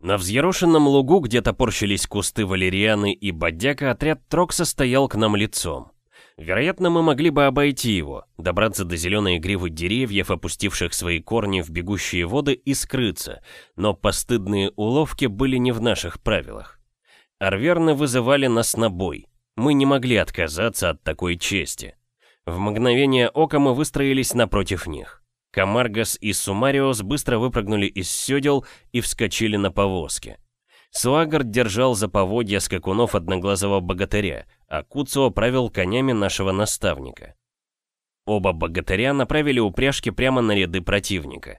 На взъерошенном лугу, где топорщились кусты валерианы и бодяка, отряд Трокса стоял к нам лицом. Вероятно, мы могли бы обойти его, добраться до зеленой гривы деревьев, опустивших свои корни в бегущие воды, и скрыться, но постыдные уловки были не в наших правилах. Арверны вызывали нас на бой. Мы не могли отказаться от такой чести. В мгновение ока мы выстроились напротив них. Камаргас и Сумариос быстро выпрыгнули из седел и вскочили на повозки. Суагард держал за поводья скакунов одноглазого богатыря, а Куцио правил конями нашего наставника. Оба богатыря направили упряжки прямо на ряды противника.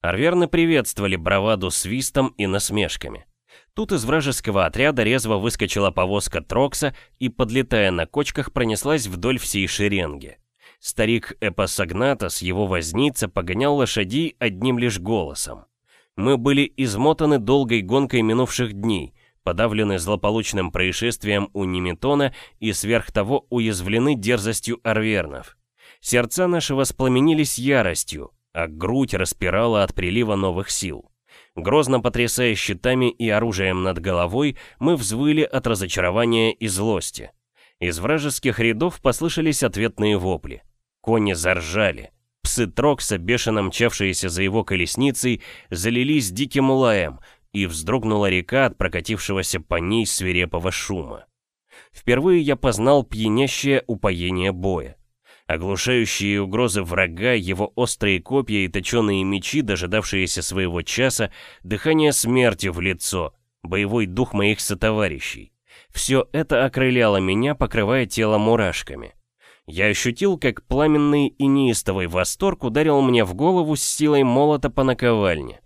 Арверны приветствовали браваду свистом и насмешками. Тут из вражеского отряда резво выскочила повозка Трокса и, подлетая на кочках, пронеслась вдоль всей шеренги. Старик Эпосагната с его возница погонял лошадей одним лишь голосом. Мы были измотаны долгой гонкой минувших дней, подавлены злополучным происшествием у Немитона и сверх того уязвлены дерзостью арвернов. Сердца наши воспламенились яростью, а грудь распирала от прилива новых сил. Грозно потрясая щитами и оружием над головой, мы взвыли от разочарования и злости. Из вражеских рядов послышались ответные вопли. Кони заржали. Псы Трокса, бешено мчавшиеся за его колесницей, залились диким лаем, и вздрогнула река от прокатившегося по ней свирепого шума. Впервые я познал пьянящее упоение боя. Оглушающие угрозы врага, его острые копья и точеные мечи, дожидавшиеся своего часа, дыхание смерти в лицо, боевой дух моих сотоварищей. Все это окрыляло меня, покрывая тело мурашками. Я ощутил, как пламенный и неистовый восторг ударил мне в голову с силой молота по наковальне.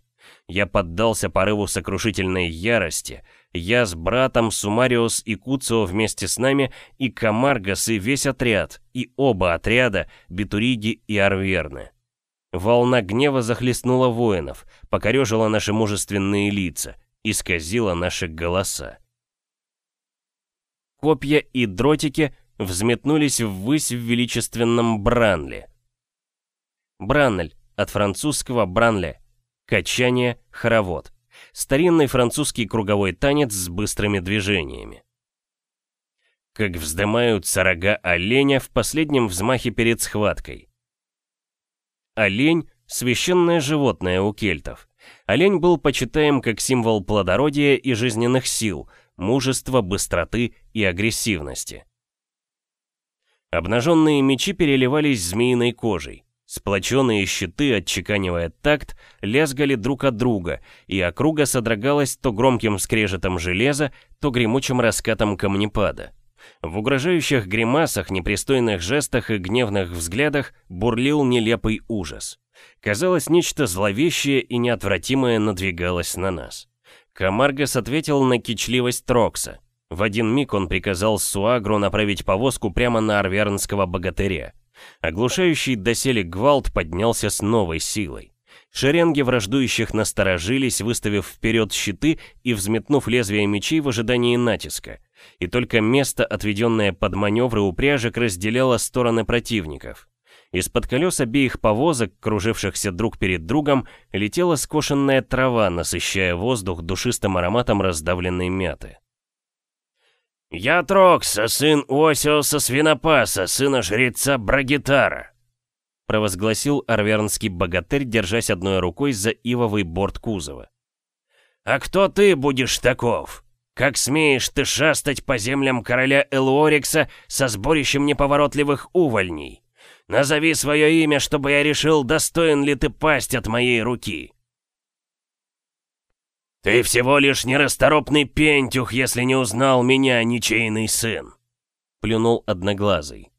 Я поддался порыву сокрушительной ярости. Я с братом, Сумариус и Куцио вместе с нами, и Камаргас, и весь отряд, и оба отряда, Битуриги и Арверны. Волна гнева захлестнула воинов, покорежила наши мужественные лица, исказила наши голоса. Копья и дротики взметнулись ввысь в величественном Бранле. Бранль, от французского бранле, качание, хоровод. Старинный французский круговой танец с быстрыми движениями. Как вздымаются рога оленя в последнем взмахе перед схваткой. Олень – священное животное у кельтов. Олень был почитаем как символ плодородия и жизненных сил, мужества, быстроты и агрессивности. Обнаженные мечи переливались змеиной кожей. Сплоченные щиты, отчеканивая такт, лязгали друг от друга, и округа содрогалась то громким скрежетом железа, то гремучим раскатом камнепада. В угрожающих гримасах, непристойных жестах и гневных взглядах бурлил нелепый ужас. Казалось, нечто зловещее и неотвратимое надвигалось на нас. Камаргас ответил на кичливость Трокса. В один миг он приказал Суагру направить повозку прямо на арвернского богатыря. Оглушающий доселе гвалт поднялся с новой силой. Шеренги враждующих насторожились, выставив вперед щиты и взметнув лезвия мечей в ожидании натиска. И только место, отведенное под маневры упряжек, разделяло стороны противников. Из-под колес обеих повозок, кружившихся друг перед другом, летела скошенная трава, насыщая воздух душистым ароматом раздавленной мяты. «Я Трокса, сын Осиоса Свинопаса, сына жреца Брагитара», провозгласил арвернский богатырь, держась одной рукой за ивовый борт кузова. «А кто ты будешь таков? Как смеешь ты шастать по землям короля Элуорикса со сборищем неповоротливых увольней? Назови свое имя, чтобы я решил, достоин ли ты пасть от моей руки». «Ты всего лишь нерасторопный пентюх, если не узнал меня, ничейный сын!» Плюнул одноглазый.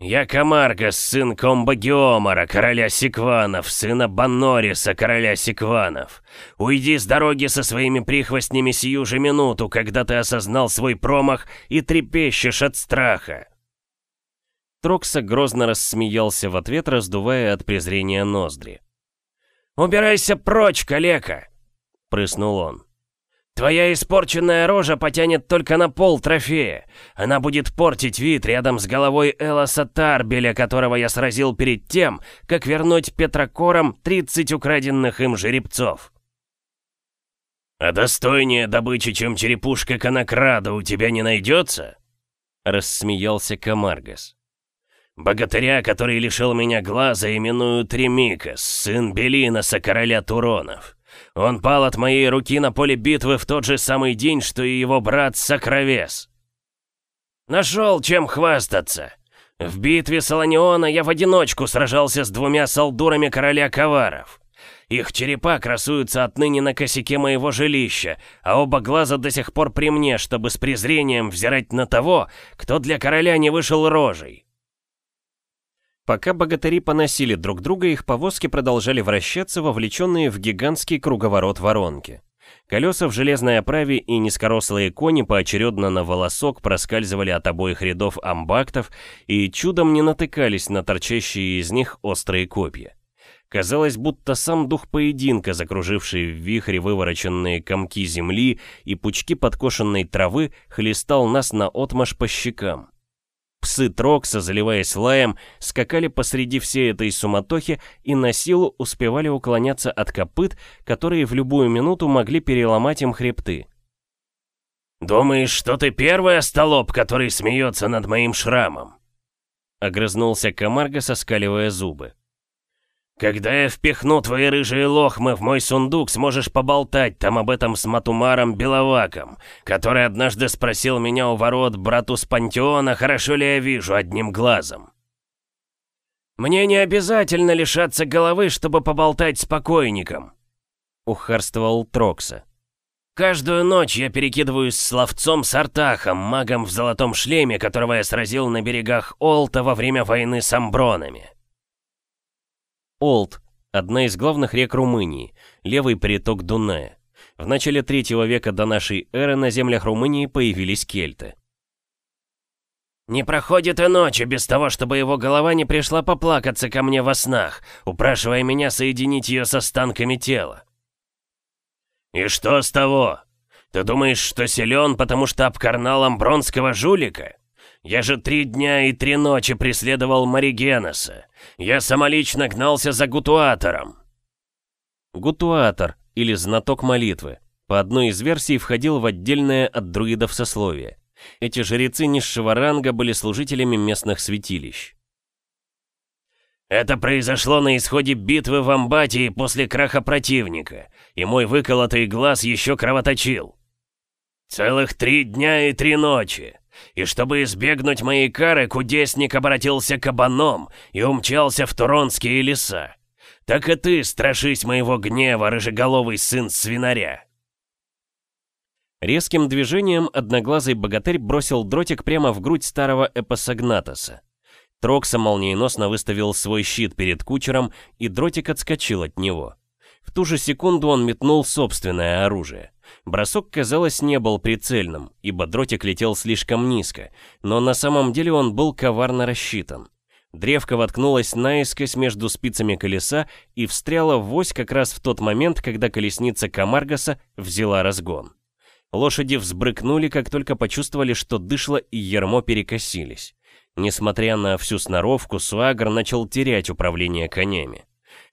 «Я Камаргас, сын Комбагиомара, короля Секванов, сына Баннориса, короля Секванов. Уйди с дороги со своими прихвостнями сию же минуту, когда ты осознал свой промах и трепещешь от страха!» Трокса грозно рассмеялся в ответ, раздувая от презрения ноздри. «Убирайся прочь, калека!» — прыснул он. «Твоя испорченная рожа потянет только на пол трофея. Она будет портить вид рядом с головой Элоса Тарбеля, которого я сразил перед тем, как вернуть Петрокорам 30 украденных им жеребцов». «А достойнее добычи, чем черепушка конокрада, у тебя не найдется?» Рассмеялся Камаргас. «Богатыря, который лишил меня глаза, именуют Ремикас, сын Белиноса, короля Туронов. Он пал от моей руки на поле битвы в тот же самый день, что и его брат Сокровес. Нашел чем хвастаться. В битве Солониона я в одиночку сражался с двумя солдурами короля Коваров. Их черепа красуются отныне на косяке моего жилища, а оба глаза до сих пор при мне, чтобы с презрением взирать на того, кто для короля не вышел рожей. Пока богатыри поносили друг друга, их повозки продолжали вращаться, вовлеченные в гигантский круговорот воронки. Колеса в железной оправе и низкорослые кони поочередно на волосок проскальзывали от обоих рядов амбактов и чудом не натыкались на торчащие из них острые копья. Казалось, будто сам дух поединка, закруживший в вихре вывороченные комки земли и пучки подкошенной травы, хлестал нас на отмаш по щекам. Псы Трокса, заливаясь лаем, скакали посреди всей этой суматохи и на силу успевали уклоняться от копыт, которые в любую минуту могли переломать им хребты. «Думаешь, что ты первый остолоп, который смеется над моим шрамом?» Огрызнулся Камарго, соскаливая зубы. «Когда я впихну твои рыжие лохмы в мой сундук, сможешь поболтать там об этом с Матумаром Беловаком, который однажды спросил меня у ворот брату с пантеона, хорошо ли я вижу одним глазом». «Мне не обязательно лишаться головы, чтобы поболтать с покойником», — ухарствовал Трокса. «Каждую ночь я перекидываюсь с ловцом Сартахом, магом в золотом шлеме, которого я сразил на берегах Олта во время войны с амбронами». Олд – одна из главных рек Румынии, левый приток Дуная. В начале третьего века до нашей эры на землях Румынии появились кельты. «Не проходит и ночи без того, чтобы его голова не пришла поплакаться ко мне во снах, упрашивая меня соединить ее с останками тела». «И что с того? Ты думаешь, что силен, потому что обкарнал амбронского жулика? Я же три дня и три ночи преследовал Маригенеса. Я самолично гнался за Гутуатором. Гутуатор, или знаток молитвы, по одной из версий входил в отдельное от друидов сословие. Эти жрецы низшего ранга были служителями местных святилищ. Это произошло на исходе битвы в Амбатии после краха противника, и мой выколотый глаз еще кровоточил. Целых три дня и три ночи. И чтобы избегнуть моей кары, кудесник обратился кабаном и умчался в Туронские леса. Так и ты страшись моего гнева, рыжеголовый сын свинаря. Резким движением одноглазый богатырь бросил дротик прямо в грудь старого эпосагнатоса. Трокса молниеносно выставил свой щит перед кучером, и дротик отскочил от него. В ту же секунду он метнул собственное оружие. Бросок, казалось, не был прицельным, ибо дротик летел слишком низко, но на самом деле он был коварно рассчитан. Древко воткнулась наискось между спицами колеса и встряла в ось как раз в тот момент, когда колесница Камаргаса взяла разгон. Лошади взбрыкнули, как только почувствовали, что дышло и ермо перекосились. Несмотря на всю сноровку, Суагр начал терять управление конями.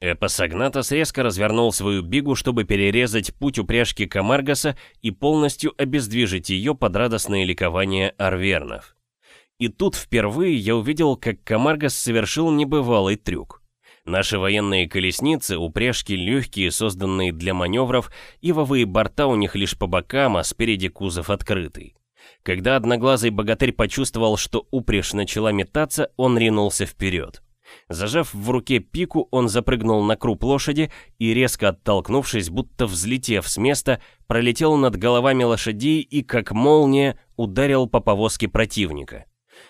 Эпосагнатос резко развернул свою бигу, чтобы перерезать путь упряжки Камаргаса и полностью обездвижить ее под радостное ликование арвернов. И тут впервые я увидел, как Камаргас совершил небывалый трюк. Наши военные колесницы, упряжки легкие, созданные для маневров, ивовые борта у них лишь по бокам, а спереди кузов открытый. Когда одноглазый богатырь почувствовал, что упряжь начала метаться, он ринулся вперед. Зажав в руке пику, он запрыгнул на круп лошади и, резко оттолкнувшись, будто взлетев с места, пролетел над головами лошадей и, как молния, ударил по повозке противника.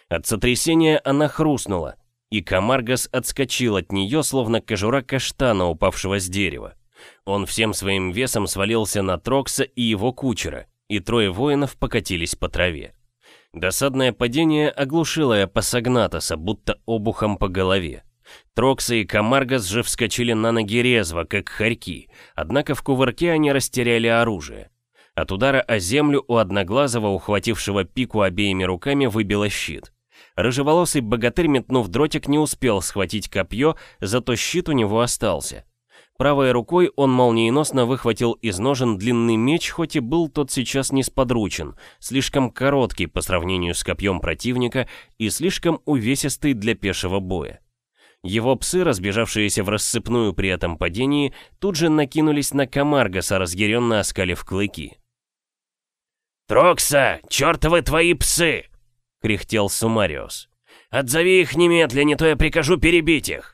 От сотрясения она хрустнула, и Камаргас отскочил от нее, словно кожура каштана, упавшего с дерева. Он всем своим весом свалился на Трокса и его кучера, и трое воинов покатились по траве. Досадное падение оглушило Эпосагнатоса, будто обухом по голове. Трокса и Камаргас же вскочили на ноги резво, как хорьки, однако в кувырке они растеряли оружие. От удара о землю у Одноглазого, ухватившего пику обеими руками, выбило щит. Рыжеволосый богатырь, метнув дротик, не успел схватить копье, зато щит у него остался. Правой рукой он молниеносно выхватил из ножен длинный меч, хоть и был тот сейчас несподручен, слишком короткий по сравнению с копьем противника и слишком увесистый для пешего боя. Его псы, разбежавшиеся в рассыпную при этом падении, тут же накинулись на Камаргаса, разъяренно оскалив клыки. «Трокса, чертовы твои псы!» — кряхтел Сумариус. «Отзови их немедленно, не то я прикажу перебить их!»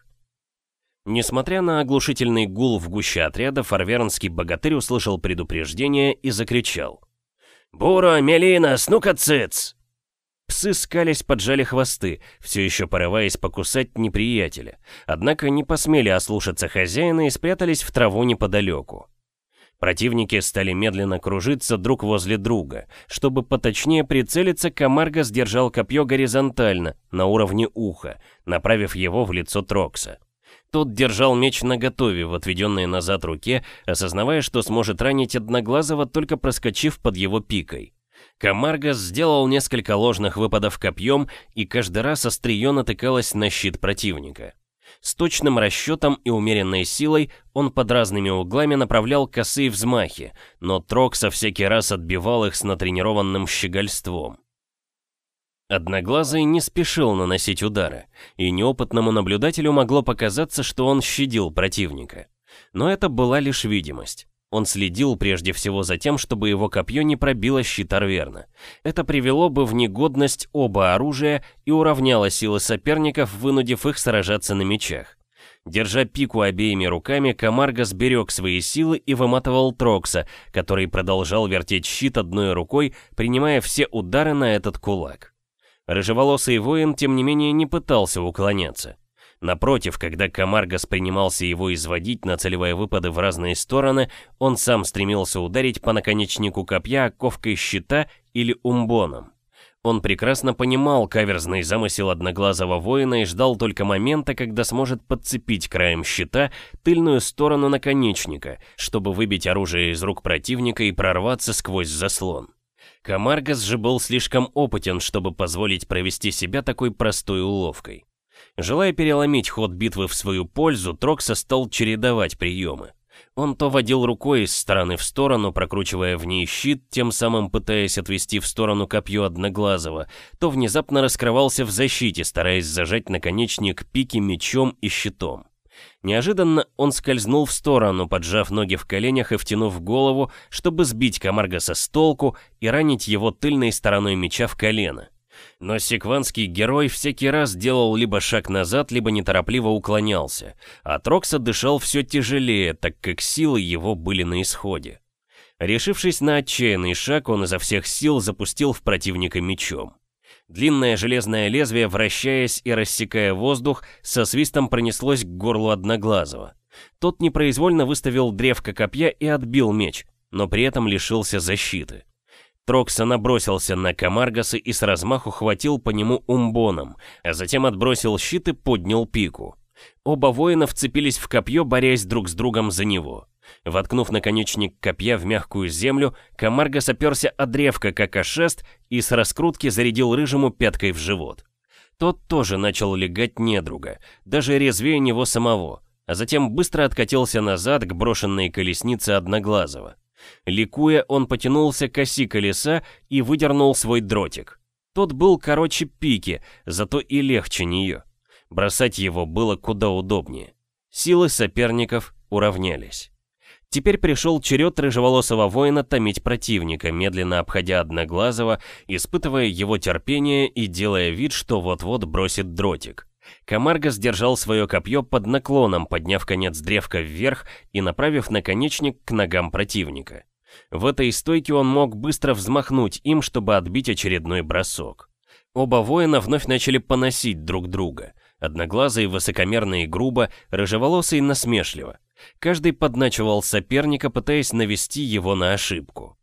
Несмотря на оглушительный гул в гуще отряда, фарвернский богатырь услышал предупреждение и закричал. «Бура, Мелина, снука цыц!» Псы скались, поджали хвосты, все еще порываясь покусать неприятеля, однако не посмели ослушаться хозяина и спрятались в траву неподалеку. Противники стали медленно кружиться друг возле друга. Чтобы поточнее прицелиться, Камарго сдержал копье горизонтально, на уровне уха, направив его в лицо Трокса. Тот держал меч наготове в отведенной назад руке, осознавая, что сможет ранить Одноглазого, только проскочив под его пикой. Камаргас сделал несколько ложных выпадов копьем, и каждый раз острие натыкалось на щит противника. С точным расчетом и умеренной силой он под разными углами направлял косые взмахи, но Трокса всякий раз отбивал их с натренированным щегольством. Одноглазый не спешил наносить удары, и неопытному наблюдателю могло показаться, что он щадил противника. Но это была лишь видимость. Он следил прежде всего за тем, чтобы его копье не пробило щит Арверна. Это привело бы в негодность оба оружия и уравняло силы соперников, вынудив их сражаться на мечах. Держа пику обеими руками, Камарго сберег свои силы и выматывал Трокса, который продолжал вертеть щит одной рукой, принимая все удары на этот кулак. Рыжеволосый воин, тем не менее, не пытался уклоняться. Напротив, когда Камаргас принимался его изводить, нацеливая выпады в разные стороны, он сам стремился ударить по наконечнику копья ковкой щита или умбоном. Он прекрасно понимал каверзный замысел одноглазого воина и ждал только момента, когда сможет подцепить краем щита тыльную сторону наконечника, чтобы выбить оружие из рук противника и прорваться сквозь заслон. Камаргас же был слишком опытен, чтобы позволить провести себя такой простой уловкой. Желая переломить ход битвы в свою пользу, Трокса стал чередовать приемы. Он то водил рукой из стороны в сторону, прокручивая в ней щит, тем самым пытаясь отвести в сторону копье Одноглазого, то внезапно раскрывался в защите, стараясь зажать наконечник пики мечом и щитом. Неожиданно он скользнул в сторону, поджав ноги в коленях и втянув голову, чтобы сбить Камаргаса с толку и ранить его тыльной стороной меча в колено. Но секванский герой всякий раз делал либо шаг назад, либо неторопливо уклонялся, а Трокса дышал все тяжелее, так как силы его были на исходе. Решившись на отчаянный шаг, он изо всех сил запустил в противника мечом. Длинное железное лезвие, вращаясь и рассекая воздух, со свистом пронеслось к горлу Одноглазого. Тот непроизвольно выставил древко копья и отбил меч, но при этом лишился защиты. Трокса набросился на Камаргаса и с размаху хватил по нему умбоном, а затем отбросил щит и поднял пику. Оба воина вцепились в копье, борясь друг с другом за него. Воткнув наконечник копья в мягкую землю, Камаргас оперся о древко, как о шест, и с раскрутки зарядил рыжему пяткой в живот. Тот тоже начал легать недруга, даже резвее него самого, а затем быстро откатился назад к брошенной колеснице Одноглазого. Ликуя, он потянулся к оси колеса и выдернул свой дротик. Тот был короче пики, зато и легче нее. Бросать его было куда удобнее. Силы соперников уравнялись. Теперь пришел черед рыжеволосого воина томить противника, медленно обходя Одноглазого, испытывая его терпение и делая вид, что вот-вот бросит дротик. Камарго сдержал свое копье под наклоном, подняв конец древка вверх и направив наконечник к ногам противника. В этой стойке он мог быстро взмахнуть им, чтобы отбить очередной бросок. Оба воина вновь начали поносить друг друга. Одноглазый высокомерно и грубо, рыжеволосый насмешливо. Каждый подначивал соперника, пытаясь навести его на ошибку.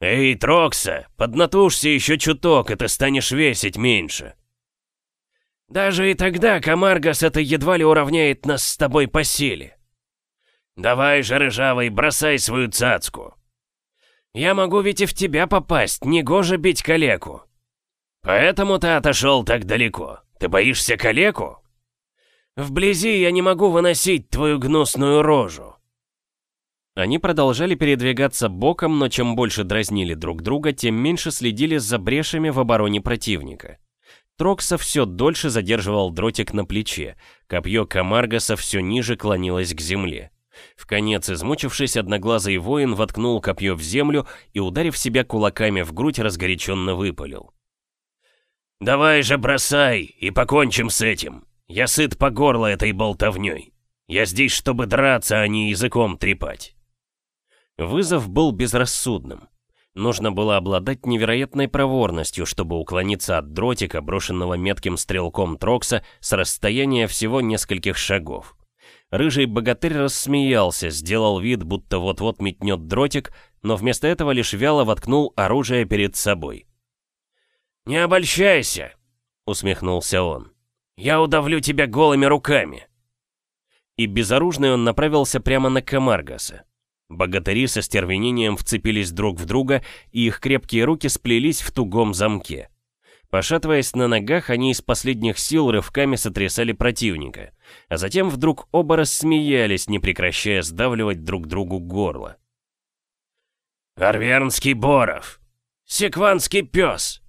«Эй, Трокса, поднатужься еще чуток, и ты станешь весить меньше», даже и тогда Камаргас это едва ли уравняет нас с тобой по силе. Давай же, рыжавый, бросай свою цацку. Я могу ведь и в тебя попасть, негоже бить калеку. Поэтому ты отошел так далеко. Ты боишься калеку? «Вблизи я не могу выносить твою гнусную рожу!» Они продолжали передвигаться боком, но чем больше дразнили друг друга, тем меньше следили за брешами в обороне противника. Трокса все дольше задерживал дротик на плече, копье Камаргаса все ниже клонилось к земле. В конец измучившись, одноглазый воин воткнул копье в землю и, ударив себя кулаками в грудь, разгоряченно выпалил. «Давай же бросай и покончим с этим. Я сыт по горло этой болтовней. Я здесь, чтобы драться, а не языком трепать». Вызов был безрассудным. Нужно было обладать невероятной проворностью, чтобы уклониться от дротика, брошенного метким стрелком Трокса с расстояния всего нескольких шагов. Рыжий богатырь рассмеялся, сделал вид, будто вот-вот метнет дротик, но вместо этого лишь вяло воткнул оружие перед собой. «Не обольщайся!» — усмехнулся он. «Я удавлю тебя голыми руками!» И безоружный он направился прямо на Камаргаса. Богатыри со стервенением вцепились друг в друга, и их крепкие руки сплелись в тугом замке. Пошатываясь на ногах, они из последних сил рывками сотрясали противника, а затем вдруг оба рассмеялись, не прекращая сдавливать друг другу горло. «Арвернский Боров! Секванский пес!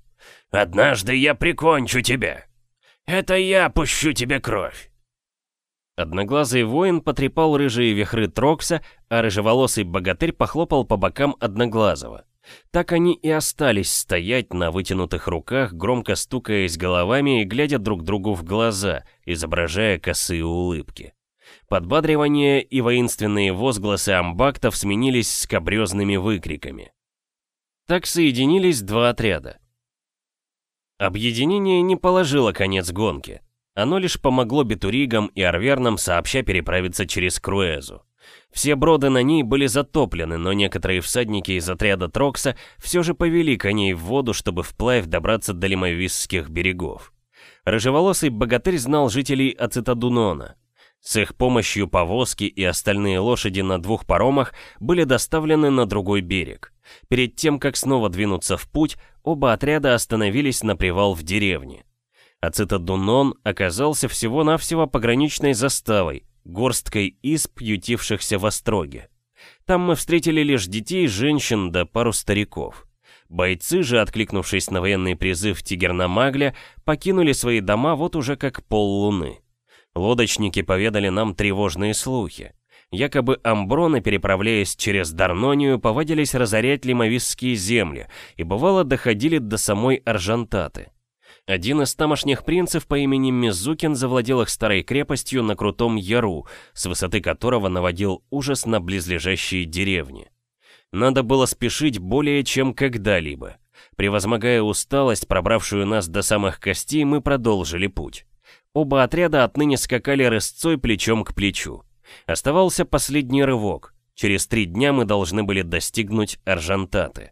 Однажды я прикончу тебя! Это я пущу тебе кровь! Одноглазый воин потрепал рыжие вихры Трокса, а рыжеволосый богатырь похлопал по бокам Одноглазого. Так они и остались стоять на вытянутых руках, громко стукаясь головами и глядя друг другу в глаза, изображая косые улыбки. Подбадривание и воинственные возгласы амбактов сменились скобрезными выкриками. Так соединились два отряда. Объединение не положило конец гонке. Оно лишь помогло битуригам и арвернам сообща переправиться через Круэзу. Все броды на ней были затоплены, но некоторые всадники из отряда Трокса все же повели коней в воду, чтобы вплавь добраться до лимовисских берегов. Рыжеволосый богатырь знал жителей Ацитадунона. С их помощью повозки и остальные лошади на двух паромах были доставлены на другой берег. Перед тем, как снова двинуться в путь, оба отряда остановились на привал в деревне а Цитадунон оказался всего-навсего пограничной заставой, горсткой исп, ютившихся в Остроге. Там мы встретили лишь детей, женщин да пару стариков. Бойцы же, откликнувшись на военный призыв Тигернамагля, покинули свои дома вот уже как поллуны. Лодочники поведали нам тревожные слухи. Якобы амброны, переправляясь через Дарнонию, повадились разорять лимовисские земли и бывало доходили до самой Аржантаты. Один из тамошних принцев по имени Мизукин завладел их старой крепостью на крутом яру, с высоты которого наводил ужас на близлежащие деревни. Надо было спешить более чем когда-либо. Превозмогая усталость, пробравшую нас до самых костей, мы продолжили путь. Оба отряда отныне скакали рысцой плечом к плечу. Оставался последний рывок. Через три дня мы должны были достигнуть Аржантаты.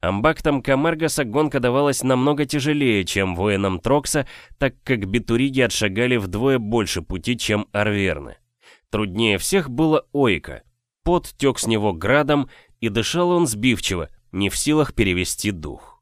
Амбактам Камаргаса гонка давалась намного тяжелее, чем воинам Трокса, так как битуриги отшагали вдвое больше пути, чем арверны. Труднее всех было Ойка. Пот тек с него градом, и дышал он сбивчиво, не в силах перевести дух.